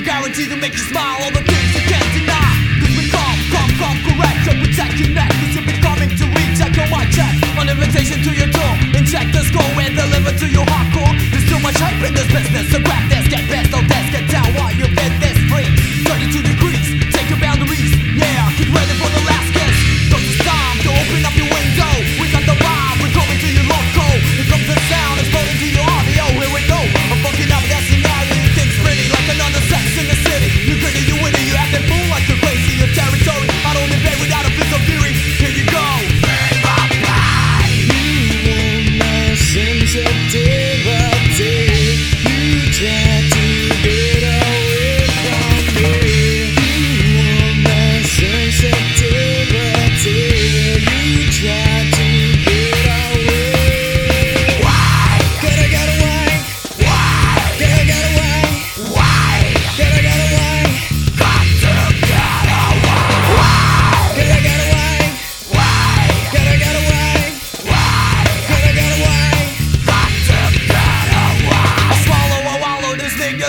We guarantee to make you smile all the things you can't deny. Cause we come, come, come correct to protect your neck. Cause you've been coming to recheck on my check. On invitation to your door. Inject the score and deliver to your hardcore. There's too much hype in this business. So grab this, get pissed, don't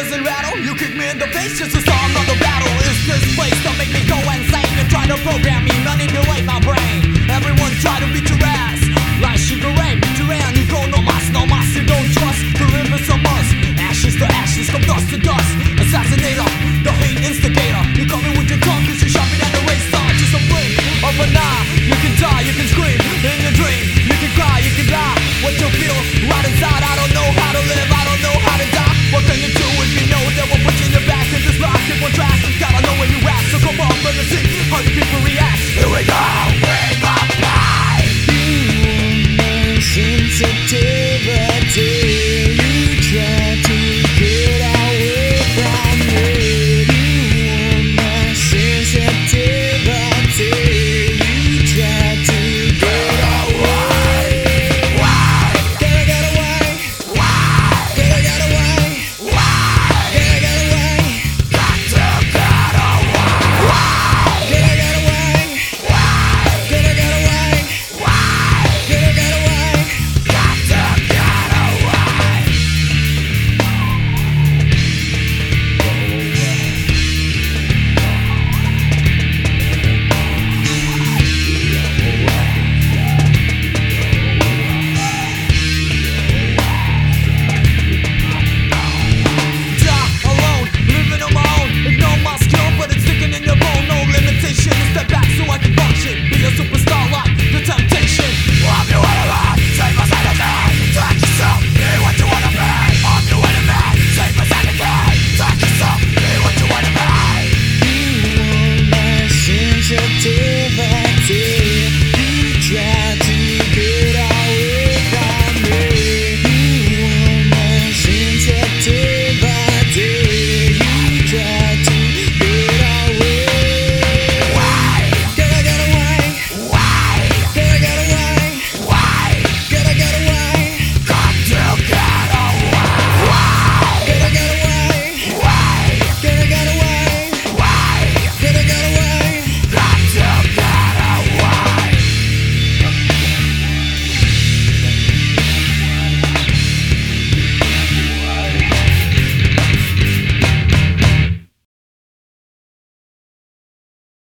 doesn't rattle. You kick me in the face just to start another battle. Is this place to make me go insane and try to program me, manipulate my brain? Everyone try to beat your ass. Like Sugar Ray, Duran, you go no mas, no mas, you don't trust. The rivers of us, ashes to ashes, from dust to dust. today.